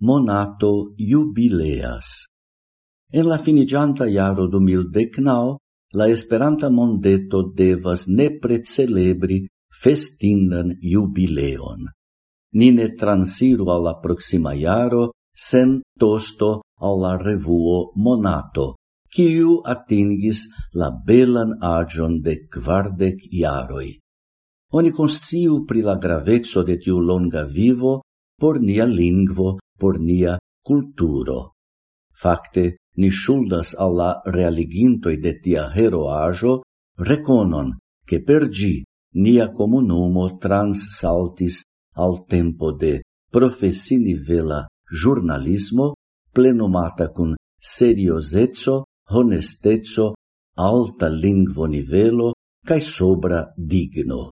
monato jubileas. En la finigianta iaro 2019, la Esperanta mondeto devas nepre celebri festindan jubileon. Ni ne transiru alla proxima iaro sen tosto alla revuo monato, quiu atingis la belan agion de quardec iaroi. Oni consciu pri la gravezzo de tiu longa vivo por nia lingvo por nia culturo. Fakte, ni shuldas alla realigintoi de tia heroajo reconon che per gi nia comunumo transsaltis al tempo de professinivela giornalismo plenumata cun seriosezzo, honestezzo, alta lingvo nivelo cae sobra digno.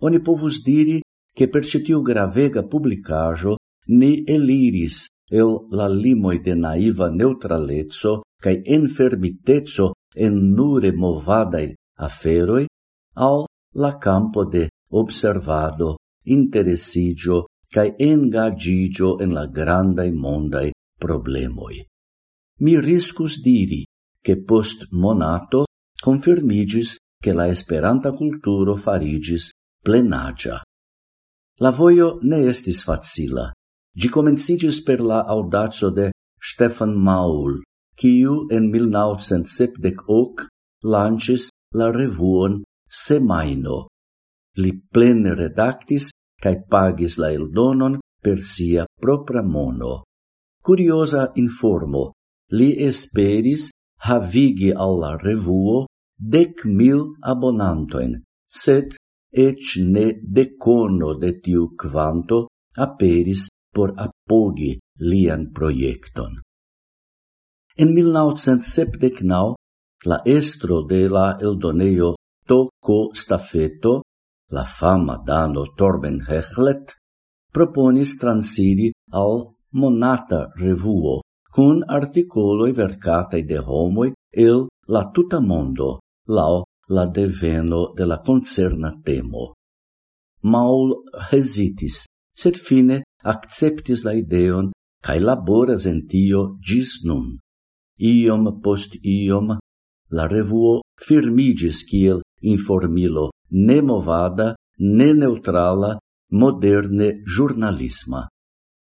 Oni povus diri che per citiu gravega publicajo ni eliris el la limoi de naiva neutralezzo cae enfermitezzo en nure movadai aferoi al la campo de observado, interesigio cae engagigio en la grandai mondai problemoi. Mi riscus diri che post monato confirmigis che la esperanta culturo farigis plenagia. La voio ne estis facila, Gi comencigis per la audazio de Stefan Maul, quiu en 1978 lancis la revuon Semaino. Li plene redactis cae pagis la eldonon per sia propra mono. Curiosa informo, li esperis havigi alla revuo dec mil abonantoin, sed ec ne decono de tiu quanto aperis por apogi lian proiecton. En 1979, la estro de la eldoneo Toco Stafeto, la fama dano Torben Hechlet, proponis transiri al monata revuo cun articoloi vercatai de homoi el la tuta mondo, lao la deveno de la concerna temo. Maul hesitis, sed fine acceptis la ideon cae laboras en tio gis nun. Iom post iom la revuo firmigis kiel informilo nemovada, ne neutrala, moderne giornalisma.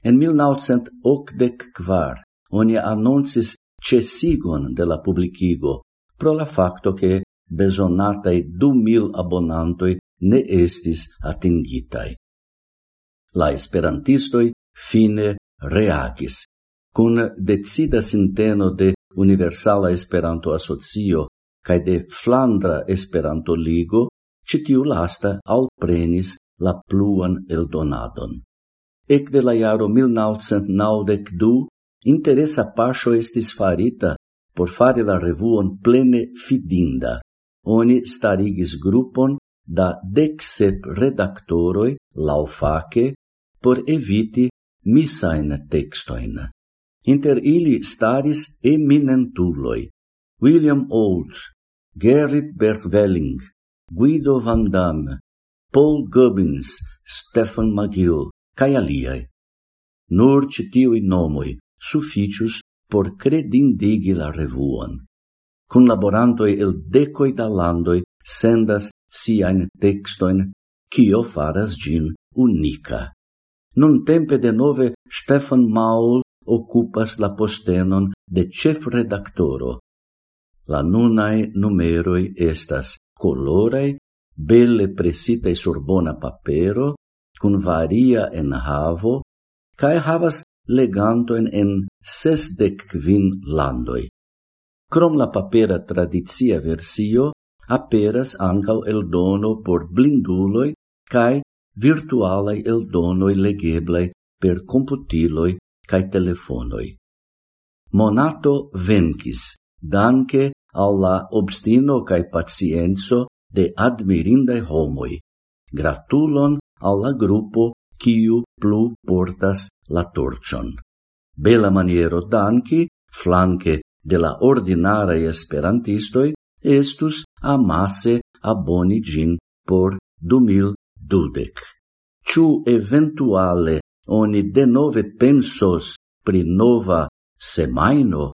En 1984 oni annoncis cesigon de la publicigo pro la facto che besonatai du mil abonantoi ne estis atingitai la esperantistoi fine reagis. Cun decida sinteno de Universala Esperanto Asocio cae de Flandra Esperanto Ligo, citiu lasta alprenis la pluan eldonadon. Ekde la jaro 1992 interesa pasio estis farita por fare la revuon plene fidinda. Oni starigis grupon da dexep redaktoroi laufake por eviti misain textoin. Inter ili staris eminentuloi William Old, Gerrit Bergwelling, Guido Van Damme, Paul Gubbins, Stefan McGill, cae aliae. Nur citiui nomoi suficius por credindigi la revuon. Cun laborantoi el decoi da landoi sendas siain textoin, cio faras gin unica. Nun tempe de nove Stefan Maul occupas la postenon de chef redaktoro. La nunai numeroi estas colorai, belle presitai sur bona papero, cun varia en havo, cae havas legantoen en sesdec quin landoi. Crom la papera tradizia versio, aperas ancau el dono por blinduloi cae virtualei eldonoi legeblei per computiloi cae telefonoi. Monato vencis, danke alla obstino cae pacienzo de admirindae homoi. Gratulon alla gruppo quiu plu portas la torcion. Bela maniero danki, flanque de la ordinarae esperantistoi, estus amasse aboni gin por du mil dudec. Ciu eventuale oni de nove pensos pri nova semaino